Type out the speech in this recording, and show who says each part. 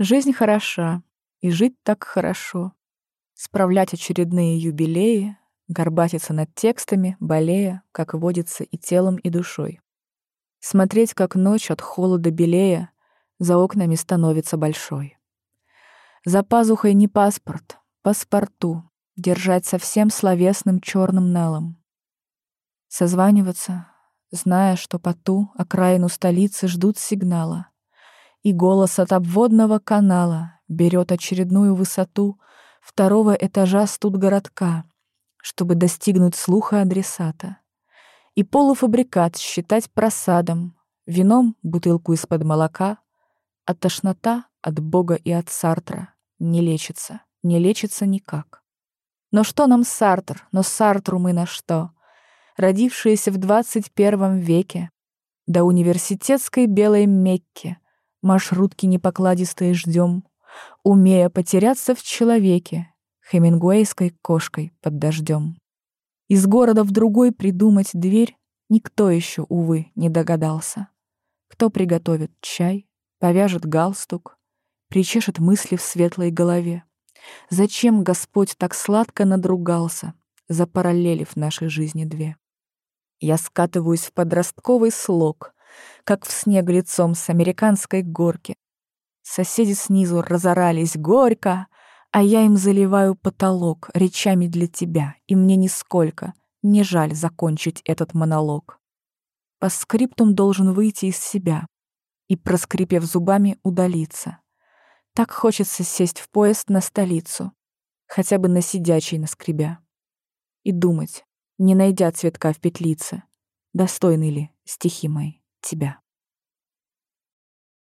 Speaker 1: Жизнь хороша, и жить так хорошо. Справлять очередные юбилеи, горбатиться над текстами, болея, как водится, и телом, и душой. Смотреть, как ночь от холода белея за окнами становится большой. За пазухой не паспорт, паспорту, держать совсем словесным черным налом. Созваниваться, зная, что по ту окраину столицы ждут сигнала, и голос от обводного канала берет очередную высоту второго этажа студгородка, чтобы достигнуть слуха адресата. И полуфабрикат считать просадом, вином бутылку из-под молока, а тошнота от Бога и от Сартра не лечится, не лечится никак. Но что нам Сартр, но Сартру мы на что? Родившиеся в двадцать первом веке, до университетской белой Мекки, маршрутки непокладистые ждем, умея потеряться в человеке, хемингуэйской кошкой под дождем. Из города в другой придумать дверь никто еще, увы, не догадался. Кто приготовит чай, повяжет галстук, причешет мысли в светлой голове. Зачем Господь так сладко надругался, запараллелив нашей жизни две? Я скатываюсь в подростковый слог, как в снег лицом с американской горки. Соседи снизу разорались горько, а я им заливаю потолок речами для тебя, и мне нисколько не жаль закончить этот монолог. По скриптум должен выйти из себя и, проскрипев зубами, удалиться. Так хочется сесть в поезд на столицу, хотя бы на сидячий наскребя. И думать, не найдя цветка в петлице, достойны ли стихи мои тебя.